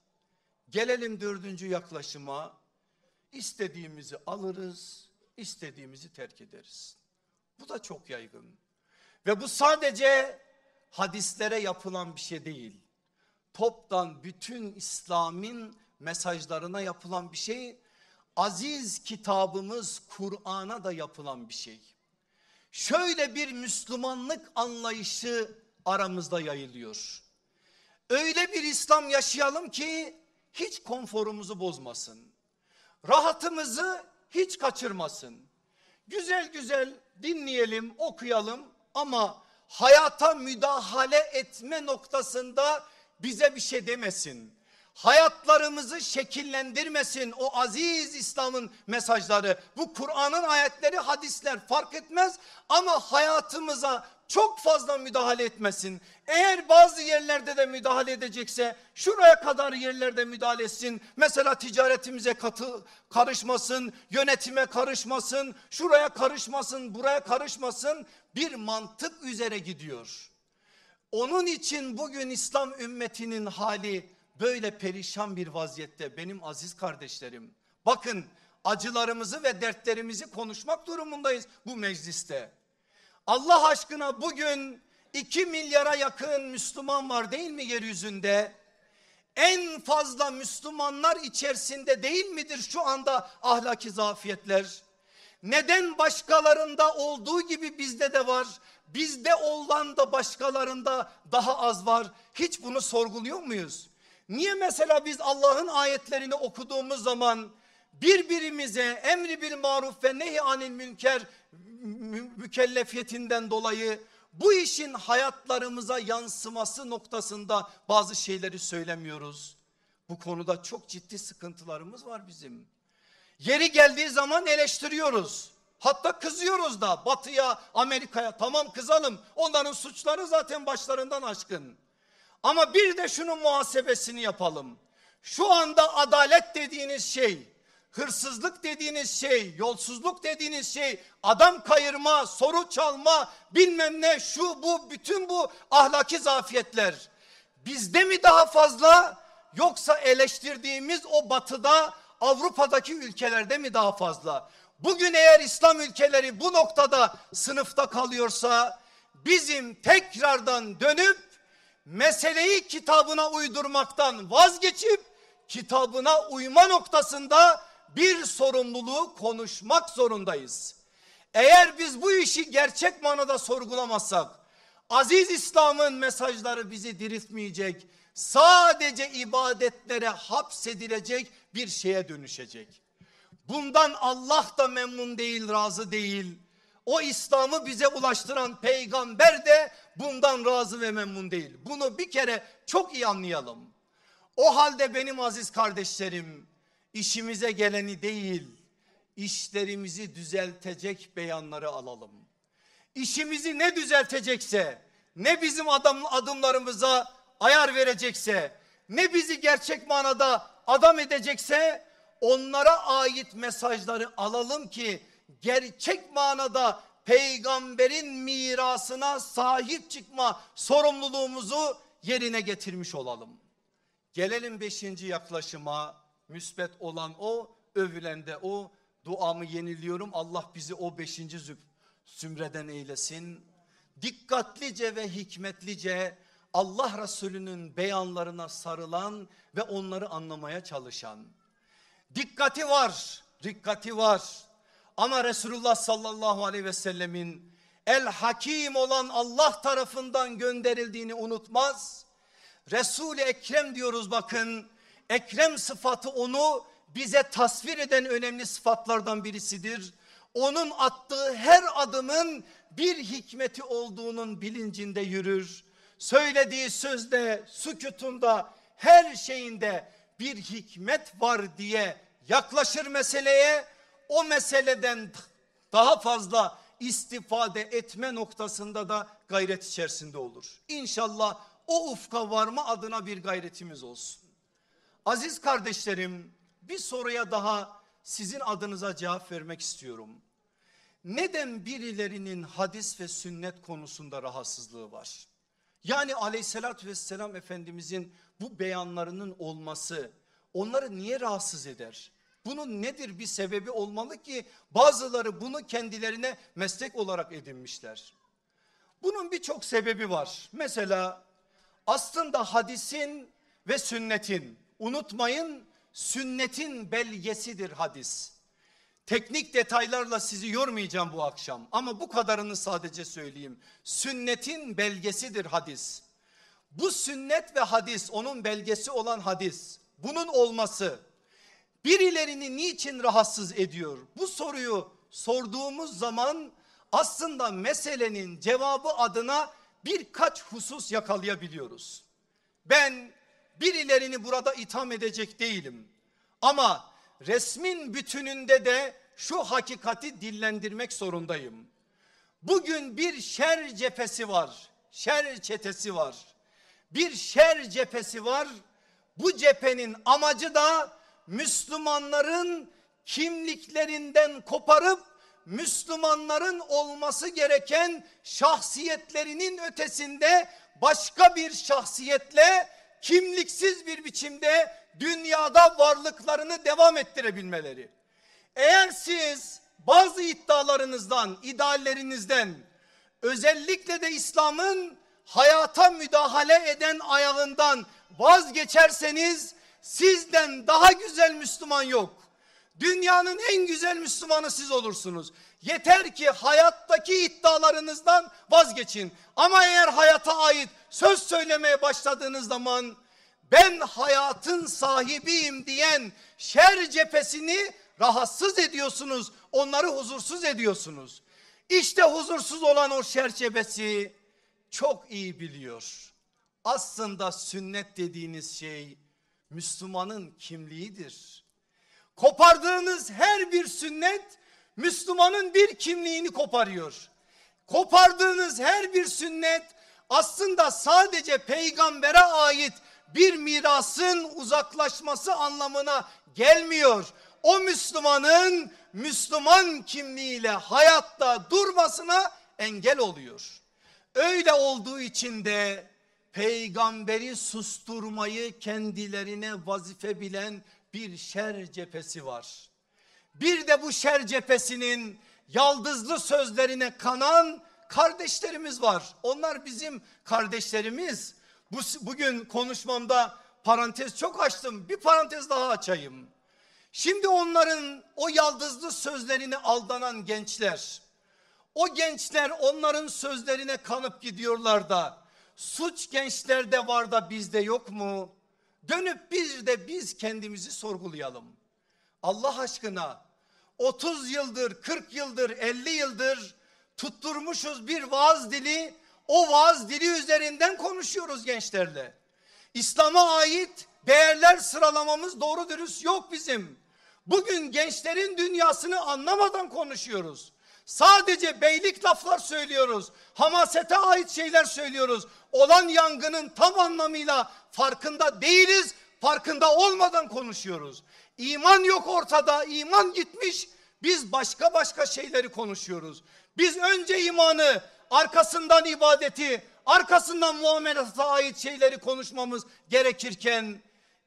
Gelelim dördüncü yaklaşıma. İstediğimizi alırız, istediğimizi terk ederiz. Bu da çok yaygın. Ve bu sadece hadislere yapılan bir şey değil. Toptan bütün İslam'ın mesajlarına yapılan bir şey. Aziz kitabımız Kur'an'a da yapılan bir şey. Şöyle bir Müslümanlık anlayışı aramızda yayılıyor. Öyle bir İslam yaşayalım ki hiç konforumuzu bozmasın. Rahatımızı hiç kaçırmasın. Güzel güzel dinleyelim, okuyalım ama hayata müdahale etme noktasında bize bir şey demesin. Hayatlarımızı şekillendirmesin o aziz İslam'ın mesajları. Bu Kur'an'ın ayetleri, hadisler fark etmez ama hayatımıza çok fazla müdahale etmesin. Eğer bazı yerlerde de müdahale edecekse şuraya kadar yerlerde müdahale etsin. Mesela ticaretimize katı, karışmasın, yönetime karışmasın, şuraya karışmasın, buraya karışmasın. Bir mantık üzere gidiyor. Onun için bugün İslam ümmetinin hali böyle perişan bir vaziyette benim aziz kardeşlerim. Bakın acılarımızı ve dertlerimizi konuşmak durumundayız bu mecliste. Allah aşkına bugün 2 milyara yakın Müslüman var değil mi yeryüzünde? En fazla Müslümanlar içerisinde değil midir şu anda ahlaki zafiyetler? Neden başkalarında olduğu gibi bizde de var? Bizde olan da başkalarında daha az var. Hiç bunu sorguluyor muyuz? Niye mesela biz Allah'ın ayetlerini okuduğumuz zaman birbirimize emri bil maruf ve nehi anil münker mükellefiyetinden dolayı bu işin hayatlarımıza yansıması noktasında bazı şeyleri söylemiyoruz. Bu konuda çok ciddi sıkıntılarımız var bizim. Yeri geldiği zaman eleştiriyoruz. Hatta kızıyoruz da batıya Amerika'ya tamam kızalım onların suçları zaten başlarından aşkın. Ama bir de şunun muhasebesini yapalım. Şu anda adalet dediğiniz şey hırsızlık dediğiniz şey, yolsuzluk dediğiniz şey, adam kayırma, soru çalma, bilmem ne şu bu bütün bu ahlaki zafiyetler bizde mi daha fazla yoksa eleştirdiğimiz o batıda Avrupa'daki ülkelerde mi daha fazla? Bugün eğer İslam ülkeleri bu noktada sınıfta kalıyorsa bizim tekrardan dönüp meseleyi kitabına uydurmaktan vazgeçip kitabına uyma noktasında bir sorumluluğu konuşmak zorundayız. Eğer biz bu işi gerçek manada sorgulamazsak aziz İslam'ın mesajları bizi diriltmeyecek. Sadece ibadetlere hapsedilecek bir şeye dönüşecek. Bundan Allah da memnun değil, razı değil. O İslam'ı bize ulaştıran peygamber de bundan razı ve memnun değil. Bunu bir kere çok iyi anlayalım. O halde benim aziz kardeşlerim işimize geleni değil işlerimizi düzeltecek beyanları alalım. İşimizi ne düzeltecekse ne bizim adam, adımlarımıza ayar verecekse ne bizi gerçek manada adam edecekse onlara ait mesajları alalım ki gerçek manada peygamberin mirasına sahip çıkma sorumluluğumuzu yerine getirmiş olalım. Gelelim beşinci yaklaşıma müsbet olan o övülen de o duamı yeniliyorum Allah bizi o beşinci zümreden eylesin. Dikkatlice ve hikmetlice Allah Resulü'nün beyanlarına sarılan ve onları anlamaya çalışan. Dikkati var, dikkati var. Ama Resulullah sallallahu aleyhi ve sellemin el hakim olan Allah tarafından gönderildiğini unutmaz. Resul-i Ekrem diyoruz bakın. Ekrem sıfatı onu bize tasvir eden önemli sıfatlardan birisidir. Onun attığı her adımın bir hikmeti olduğunun bilincinde yürür. Söylediği sözde, sükutunda, her şeyinde bir hikmet var diye yaklaşır meseleye. O meseleden daha fazla istifade etme noktasında da gayret içerisinde olur. İnşallah o ufka varma adına bir gayretimiz olsun. Aziz kardeşlerim bir soruya daha sizin adınıza cevap vermek istiyorum. Neden birilerinin hadis ve sünnet konusunda rahatsızlığı var? Yani aleyhissalatü vesselam Efendimizin bu beyanlarının olması onları niye rahatsız eder? Bunun nedir bir sebebi olmalı ki bazıları bunu kendilerine meslek olarak edinmişler. Bunun birçok sebebi var. Mesela aslında hadisin ve sünnetin unutmayın sünnetin belgesidir hadis. Teknik detaylarla sizi yormayacağım bu akşam ama bu kadarını sadece söyleyeyim. Sünnetin belgesidir hadis. Bu sünnet ve hadis onun belgesi olan hadis. Bunun olması birilerini niçin rahatsız ediyor? Bu soruyu sorduğumuz zaman aslında meselenin cevabı adına birkaç husus yakalayabiliyoruz. Ben birilerini burada itham edecek değilim. Ama resmin bütününde de şu hakikati dillendirmek zorundayım. Bugün bir şer cephesi var. Şer çetesi var. Bir şer cephesi var. Bu cephenin amacı da Müslümanların kimliklerinden koparıp Müslümanların olması gereken şahsiyetlerinin ötesinde başka bir şahsiyetle kimliksiz bir biçimde dünyada varlıklarını devam ettirebilmeleri. Eğer siz bazı iddialarınızdan, ideallerinizden özellikle de İslam'ın hayata müdahale eden ayağından vazgeçerseniz sizden daha güzel Müslüman yok. Dünyanın en güzel Müslümanı siz olursunuz. Yeter ki hayattaki iddialarınızdan vazgeçin. Ama eğer hayata ait söz söylemeye başladığınız zaman ben hayatın sahibiyim diyen şer cephesini rahatsız ediyorsunuz. Onları huzursuz ediyorsunuz. İşte huzursuz olan o şer cephesi çok iyi biliyor. Aslında sünnet dediğiniz şey Müslümanın kimliğidir. Kopardığınız her bir sünnet Müslümanın bir kimliğini koparıyor. Kopardığınız her bir sünnet aslında sadece peygambere ait bir mirasın uzaklaşması anlamına gelmiyor. O Müslümanın Müslüman kimliğiyle hayatta durmasına engel oluyor. Öyle olduğu için de peygamberi susturmayı kendilerine vazife bilen bir şer cephesi var. Bir de bu şer cephesinin yaldızlı sözlerine kanan kardeşlerimiz var. Onlar bizim kardeşlerimiz. Bu, bugün konuşmamda parantez çok açtım. Bir parantez daha açayım. Şimdi onların o yaldızlı sözlerine aldanan gençler, o gençler onların sözlerine kanıp gidiyorlar da suç gençlerde var da bizde yok mu? Dönüp bir de biz kendimizi sorgulayalım. Allah aşkına 30 yıldır, 40 yıldır, 50 yıldır tutturmuşuz bir vaaz dili. O vaaz dili üzerinden konuşuyoruz gençlerle. İslam'a ait değerler sıralamamız doğru dürüst yok bizim. Bugün gençlerin dünyasını anlamadan konuşuyoruz. Sadece beylik laflar söylüyoruz. Hamasete ait şeyler söylüyoruz. Olan yangının tam anlamıyla farkında değiliz. Farkında olmadan konuşuyoruz. İman yok ortada. iman gitmiş. Biz başka başka şeyleri konuşuyoruz. Biz önce imanı, arkasından ibadeti, arkasından muamelata ait şeyleri konuşmamız gerekirken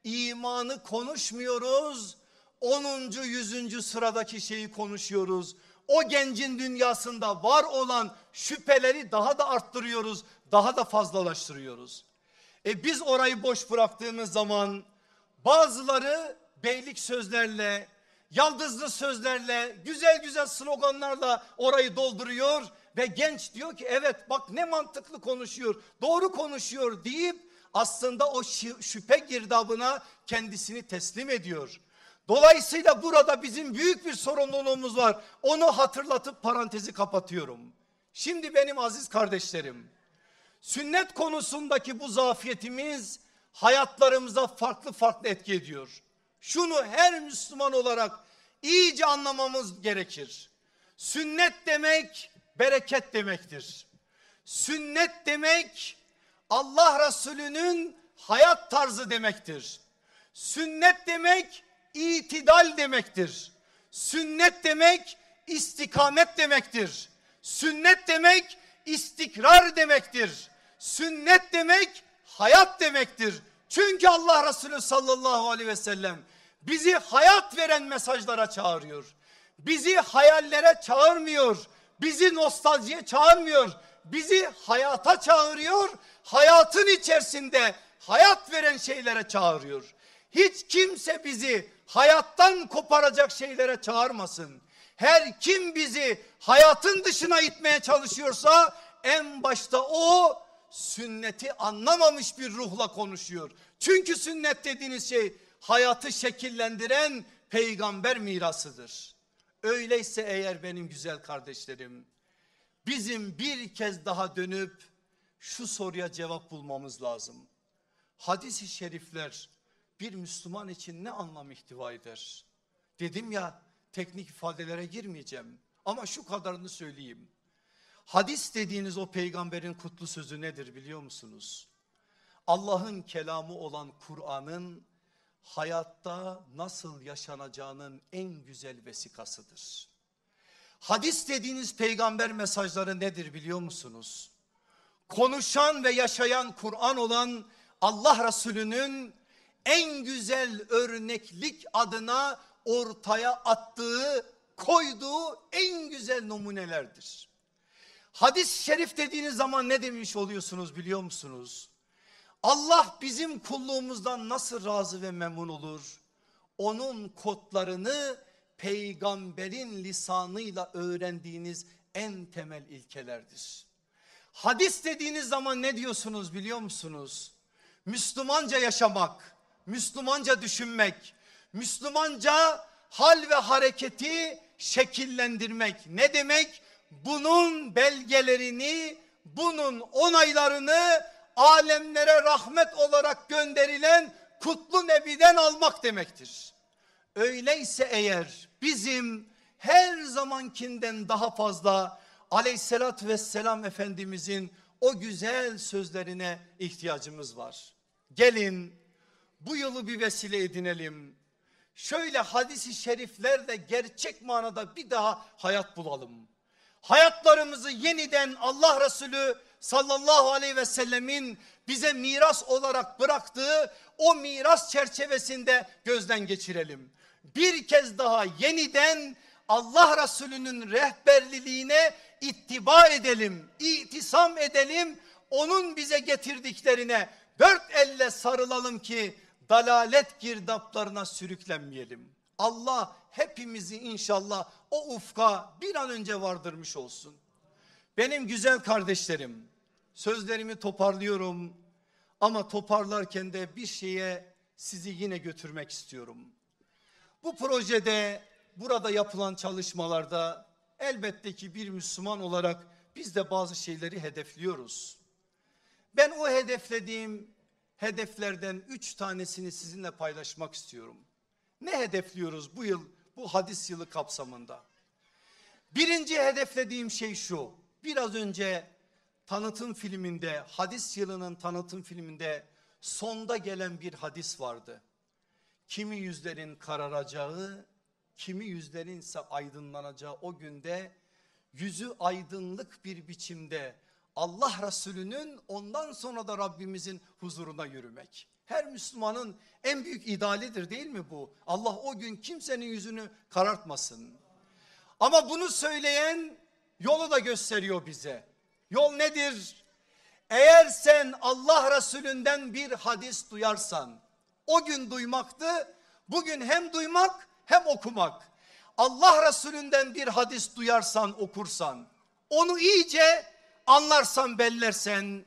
imanı konuşmuyoruz. 10. 100. sıradaki şeyi konuşuyoruz. O gencin dünyasında var olan şüpheleri daha da arttırıyoruz, daha da fazlalaştırıyoruz. E biz orayı boş bıraktığımız zaman bazıları beylik sözlerle, yaldızlı sözlerle, güzel güzel sloganlarla orayı dolduruyor ve genç diyor ki evet bak ne mantıklı konuşuyor, doğru konuşuyor deyip aslında o şüphe girdabına kendisini teslim ediyor. Dolayısıyla burada bizim büyük bir sorumluluğumuz var. Onu hatırlatıp parantezi kapatıyorum. Şimdi benim aziz kardeşlerim, sünnet konusundaki bu zafiyetimiz hayatlarımıza farklı farklı etki ediyor. Şunu her Müslüman olarak iyice anlamamız gerekir. Sünnet demek bereket demektir. Sünnet demek Allah Resulü'nün hayat tarzı demektir. Sünnet demek itidal demektir. Sünnet demek istikamet demektir. Sünnet demek istikrar demektir. Sünnet demek hayat demektir. Çünkü Allah Resulü sallallahu aleyhi ve sellem bizi hayat veren mesajlara çağırıyor. Bizi hayallere çağırmıyor. Bizi nostaljiye çağırmıyor. Bizi hayata çağırıyor. Hayatın içerisinde hayat veren şeylere çağırıyor. Hiç kimse bizi hayattan koparacak şeylere çağırmasın. Her kim bizi hayatın dışına itmeye çalışıyorsa en başta o sünneti anlamamış bir ruhla konuşuyor. Çünkü sünnet dediğiniz şey hayatı şekillendiren peygamber mirasıdır. Öyleyse eğer benim güzel kardeşlerim bizim bir kez daha dönüp şu soruya cevap bulmamız lazım. Hadis-i şerifler bir Müslüman için ne anlam ihtiva eder? Dedim ya teknik ifadelere girmeyeceğim ama şu kadarını söyleyeyim. Hadis dediğiniz o peygamberin kutlu sözü nedir biliyor musunuz? Allah'ın kelamı olan Kur'an'ın hayatta nasıl yaşanacağının en güzel vesikasıdır. Hadis dediğiniz peygamber mesajları nedir biliyor musunuz? Konuşan ve yaşayan Kur'an olan Allah Resulü'nün en güzel örneklik adına ortaya attığı, koyduğu en güzel numunelerdir. Hadis-i şerif dediğiniz zaman ne demiş oluyorsunuz biliyor musunuz? Allah bizim kulluğumuzdan nasıl razı ve memnun olur? Onun kodlarını peygamberin lisanıyla öğrendiğiniz en temel ilkelerdir. Hadis dediğiniz zaman ne diyorsunuz biliyor musunuz? Müslümanca yaşamak, Müslümanca düşünmek, Müslümanca hal ve hareketi şekillendirmek. Ne demek? Bunun belgelerini, bunun onaylarını alemlere rahmet olarak gönderilen kutlu nebiden almak demektir. Öyleyse eğer bizim her zamankinden daha fazla aleyhissalatü vesselam efendimizin o güzel sözlerine ihtiyacımız var. Gelin bu yılı bir vesile edinelim. Şöyle hadisi şeriflerle gerçek manada bir daha hayat bulalım. Hayatlarımızı yeniden Allah Resulü sallallahu aleyhi ve sellemin bize miras olarak bıraktığı o miras çerçevesinde gözden geçirelim. Bir kez daha yeniden Allah Resulü'nün rehberliliğine ittiba edelim, itisam edelim. Onun bize getirdiklerine dört elle sarılalım ki dalalet girdaplarına sürüklenmeyelim. Allah hepimizi inşallah o ufka bir an önce vardırmış olsun. Benim güzel kardeşlerim sözlerimi toparlıyorum ama toparlarken de bir şeye sizi yine götürmek istiyorum. Bu projede burada yapılan çalışmalarda elbette ki bir Müslüman olarak biz de bazı şeyleri hedefliyoruz. Ben o hedeflediğim hedeflerden üç tanesini sizinle paylaşmak istiyorum. Ne hedefliyoruz bu yıl bu hadis yılı kapsamında? Birinci hedeflediğim şey şu. Biraz önce tanıtım filminde hadis yılının tanıtım filminde sonda gelen bir hadis vardı. Kimi yüzlerin kararacağı, kimi yüzlerin ise aydınlanacağı o günde yüzü aydınlık bir biçimde Allah Resulü'nün ondan sonra da Rabbimizin huzuruna yürümek. Her Müslümanın en büyük idealidir değil mi bu? Allah o gün kimsenin yüzünü karartmasın. Ama bunu söyleyen yolu da gösteriyor bize. Yol nedir? Eğer sen Allah Resulünden bir hadis duyarsan, o gün duymaktı, bugün hem duymak hem okumak. Allah Resulünden bir hadis duyarsan, okursan, onu iyice anlarsan, bellersen,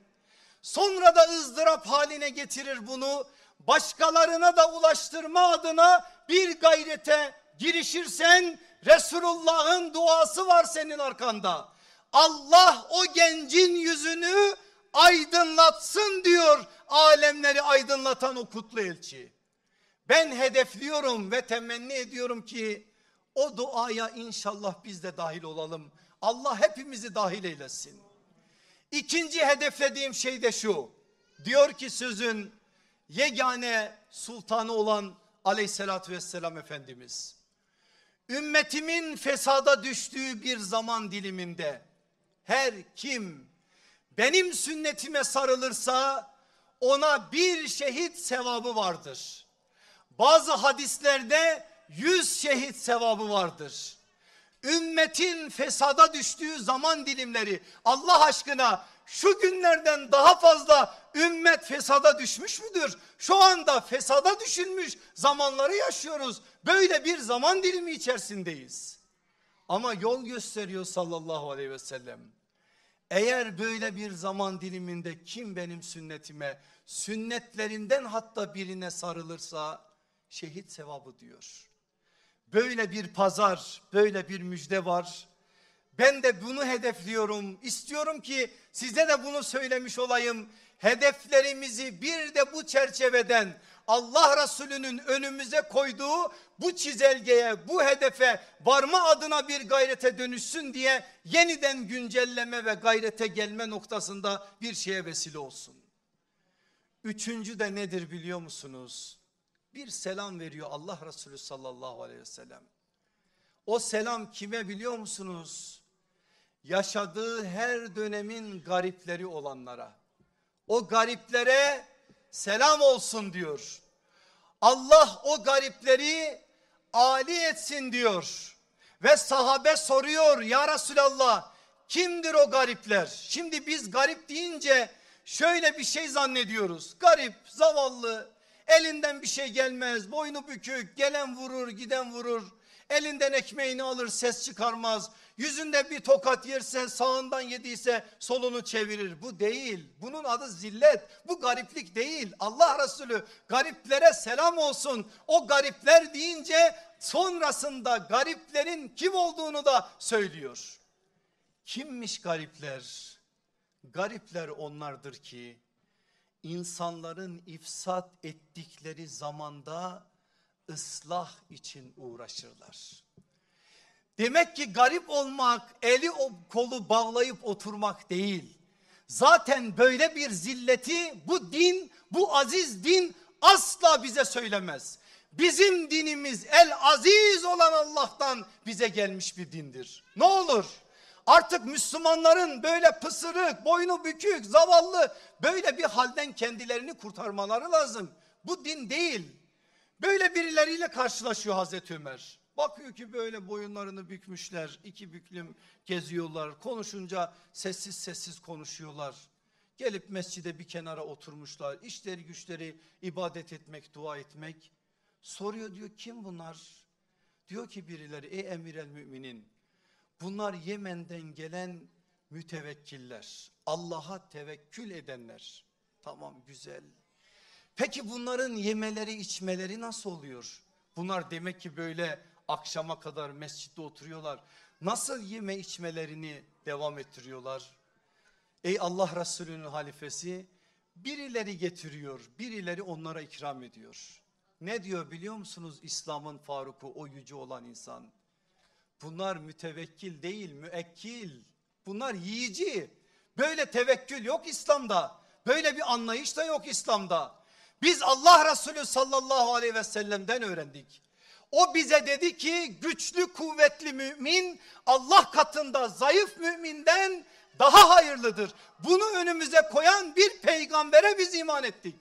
sonra da ızdırap haline getirir bunu, başkalarına da ulaştırma adına bir gayrete girişirsen, Resulullah'ın duası var senin arkanda. Allah o gencin yüzünü aydınlatsın diyor alemleri aydınlatan o kutlu elçi. Ben hedefliyorum ve temenni ediyorum ki o duaya inşallah biz de dahil olalım. Allah hepimizi dahil eylesin. İkinci hedeflediğim şey de şu. Diyor ki sözün yegane sultanı olan aleyhissalatü vesselam Efendimiz. Ümmetimin fesada düştüğü bir zaman diliminde her kim benim sünnetime sarılırsa ona bir şehit sevabı vardır. Bazı hadislerde yüz şehit sevabı vardır. Ümmetin fesada düştüğü zaman dilimleri Allah aşkına şu günlerden daha fazla ümmet fesada düşmüş müdür? Şu anda fesada düşünmüş zamanları yaşıyoruz. Böyle bir zaman dilimi içerisindeyiz. Ama yol gösteriyor sallallahu aleyhi ve sellem. Eğer böyle bir zaman diliminde kim benim sünnetime, sünnetlerinden hatta birine sarılırsa şehit sevabı diyor. Böyle bir pazar, böyle bir müjde var. Ben de bunu hedefliyorum. İstiyorum ki size de bunu söylemiş olayım. Hedeflerimizi bir de bu çerçeveden Allah Resulü'nün önümüze koyduğu bu çizelgeye, bu hedefe varma adına bir gayrete dönüşsün diye yeniden güncelleme ve gayrete gelme noktasında bir şeye vesile olsun. Üçüncü de nedir biliyor musunuz? Bir selam veriyor Allah Resulü sallallahu aleyhi ve sellem. O selam kime biliyor musunuz? Yaşadığı her dönemin garipleri olanlara. O gariplere selam olsun diyor. Allah o garipleri ali etsin diyor. Ve sahabe soruyor ya Resulallah kimdir o garipler? Şimdi biz garip deyince şöyle bir şey zannediyoruz. Garip, zavallı, elinden bir şey gelmez, boynu bükük, gelen vurur, giden vurur. Elinden ekmeğini alır ses çıkarmaz. Yüzünde bir tokat yerse sağından yediyse solunu çevirir. Bu değil. Bunun adı zillet. Bu gariplik değil. Allah Resulü gariplere selam olsun. O garipler deyince sonrasında gariplerin kim olduğunu da söylüyor. Kimmiş garipler? Garipler onlardır ki insanların ifsat ettikleri zamanda ıslah için uğraşırlar. Demek ki garip olmak eli kolu bağlayıp oturmak değil. Zaten böyle bir zilleti bu din bu aziz din asla bize söylemez. Bizim dinimiz el aziz olan Allah'tan bize gelmiş bir dindir. Ne olur artık Müslümanların böyle pısırık, boynu bükük, zavallı böyle bir halden kendilerini kurtarmaları lazım. Bu din değil. Böyle birileriyle karşılaşıyor Hazreti Ömer. Bakıyor ki böyle boyunlarını bükmüşler. iki büklüm geziyorlar. Konuşunca sessiz sessiz konuşuyorlar. Gelip mescide bir kenara oturmuşlar. İşleri güçleri ibadet etmek, dua etmek. Soruyor diyor kim bunlar? Diyor ki birileri ey emir el müminin. Bunlar Yemen'den gelen mütevekkiller. Allah'a tevekkül edenler. Tamam güzel. Peki bunların yemeleri içmeleri nasıl oluyor? Bunlar demek ki böyle akşama kadar mescitte oturuyorlar. Nasıl yeme içmelerini devam ettiriyorlar? Ey Allah Resulü'nün halifesi birileri getiriyor, birileri onlara ikram ediyor. Ne diyor biliyor musunuz İslam'ın Faruk'u o yüce olan insan? Bunlar mütevekkil değil müekkil. Bunlar yiyici. Böyle tevekkül yok İslam'da. Böyle bir anlayış da yok İslam'da. Biz Allah Resulü sallallahu aleyhi ve sellem'den öğrendik. O bize dedi ki güçlü kuvvetli mümin Allah katında zayıf müminden daha hayırlıdır. Bunu önümüze koyan bir peygambere biz iman ettik.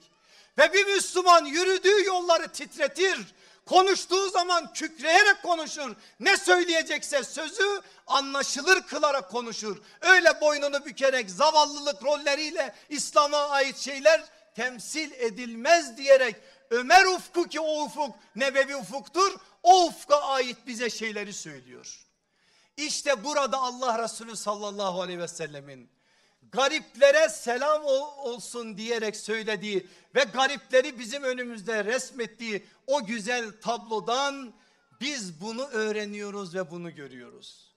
Ve bir Müslüman yürüdüğü yolları titretir. Konuştuğu zaman kükreyerek konuşur. Ne söyleyecekse sözü anlaşılır kılarak konuşur. Öyle boynunu bükerek zavallılık rolleriyle İslam'a ait şeyler temsil edilmez diyerek Ömer ufku ki o ufuk nebevi ufuktur. O ufka ait bize şeyleri söylüyor. İşte burada Allah Resulü sallallahu aleyhi ve sellemin gariplere selam olsun diyerek söylediği ve garipleri bizim önümüzde resmettiği o güzel tablodan biz bunu öğreniyoruz ve bunu görüyoruz.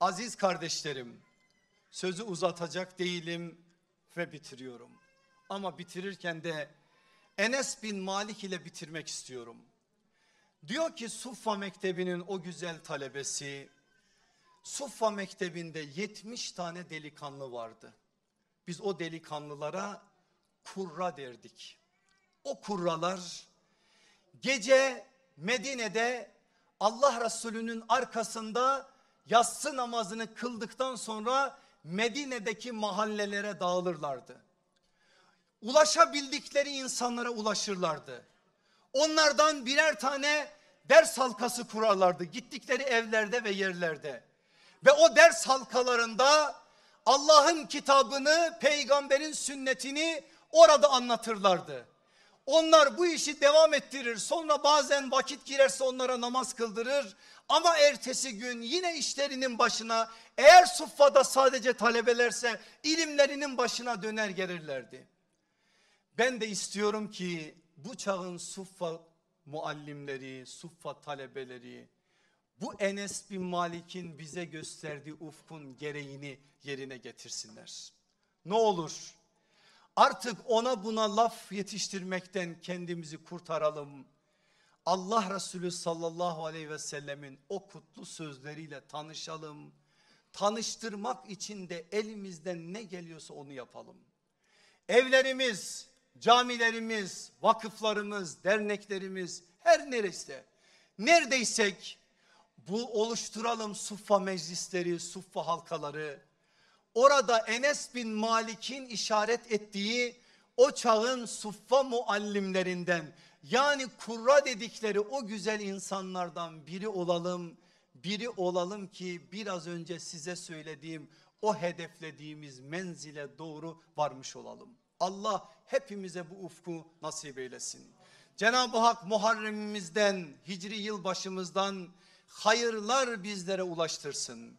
Aziz kardeşlerim sözü uzatacak değilim ve bitiriyorum. Ama bitirirken de Enes bin Malik ile bitirmek istiyorum. Diyor ki Suffa Mektebi'nin o güzel talebesi Suffa Mektebi'nde 70 tane delikanlı vardı. Biz o delikanlılara kurra derdik. O kurralar gece Medine'de Allah Resulü'nün arkasında yatsı namazını kıldıktan sonra Medine'deki mahallelere dağılırlardı. Ulaşabildikleri insanlara ulaşırlardı. Onlardan birer tane ders halkası kurarlardı gittikleri evlerde ve yerlerde. Ve o ders halkalarında Allah'ın kitabını, peygamberin sünnetini orada anlatırlardı. Onlar bu işi devam ettirir. Sonra bazen vakit girerse onlara namaz kıldırır. Ama ertesi gün yine işlerinin başına eğer suffada sadece talebelerse ilimlerinin başına döner gelirlerdi. Ben de istiyorum ki bu çağın suffa muallimleri, suffa talebeleri bu Enes bin Malik'in bize gösterdiği ufkun gereğini yerine getirsinler. Ne olur artık ona buna laf yetiştirmekten kendimizi kurtaralım. Allah Resulü sallallahu aleyhi ve sellemin o kutlu sözleriyle tanışalım. Tanıştırmak için de elimizden ne geliyorsa onu yapalım. Evlerimiz, camilerimiz, vakıflarımız, derneklerimiz her neresi neredeysek bu oluşturalım suffa meclisleri, suffa halkaları. Orada Enes bin Malik'in işaret ettiği o çağın suffa muallimlerinden yani kurra dedikleri o güzel insanlardan biri olalım. Biri olalım ki biraz önce size söylediğim o hedeflediğimiz menzile doğru varmış olalım. Allah hepimize bu ufku nasip eylesin. Cenab-ı Hak Muharrem'imizden, Hicri yılbaşımızdan hayırlar bizlere ulaştırsın.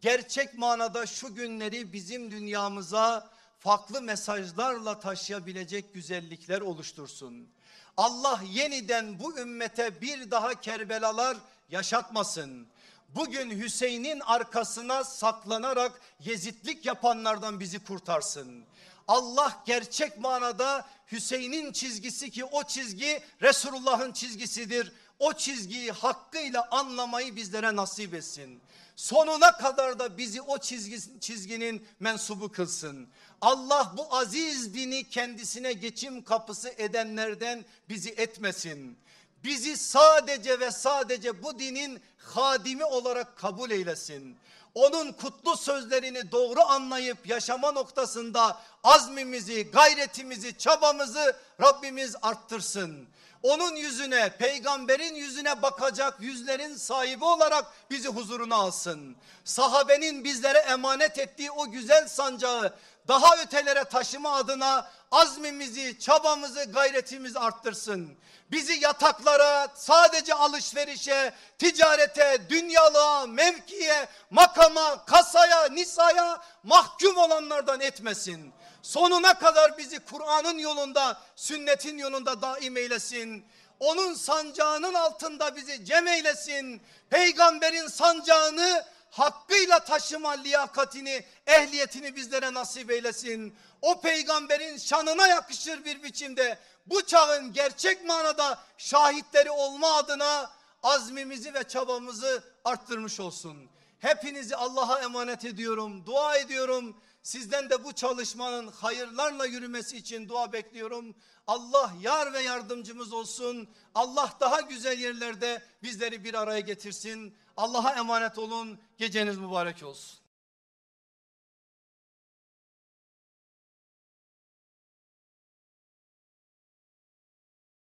Gerçek manada şu günleri bizim dünyamıza farklı mesajlarla taşıyabilecek güzellikler oluştursun. Allah yeniden bu ümmete bir daha Kerbelalar yaşatmasın. Bugün Hüseyin'in arkasına saklanarak yezitlik yapanlardan bizi kurtarsın. Allah gerçek manada Hüseyin'in çizgisi ki o çizgi Resulullah'ın çizgisidir. O çizgiyi hakkıyla anlamayı bizlere nasip etsin. Sonuna kadar da bizi o çizgi, çizginin mensubu kılsın. Allah bu aziz dini kendisine geçim kapısı edenlerden bizi etmesin. Bizi sadece ve sadece bu dinin hadimi olarak kabul eylesin onun kutlu sözlerini doğru anlayıp yaşama noktasında azmimizi, gayretimizi, çabamızı Rabbimiz arttırsın. onun yüzüne peygamberin yüzüne bakacak yüzlerin sahibi olarak bizi huzuruna alsın. Sahabenin bizlere emanet ettiği o güzel sancağı daha ötelere taşıma adına azmimizi, çabamızı, gayretimizi arttırsın. Bizi yataklara, sadece alışverişe, ticarete, dünyalığa, mevkiye, makama, kasaya, nisaya mahkum olanlardan etmesin. Sonuna kadar bizi Kur'an'ın yolunda, sünnetin yolunda daim eylesin. Onun sancağının altında bizi cem eylesin. Peygamberin sancağını hakkıyla taşıma liyakatini, ehliyetini bizlere nasip eylesin. O peygamberin şanına yakışır bir biçimde bu çağın gerçek manada şahitleri olma adına azmimizi ve çabamızı arttırmış olsun. Hepinizi Allah'a emanet ediyorum, dua ediyorum. Sizden de bu çalışmanın hayırlarla yürümesi için dua bekliyorum. Allah yar ve yardımcımız olsun. Allah daha güzel yerlerde bizleri bir araya getirsin. Allah'a emanet olun. Geceniz mübarek olsun.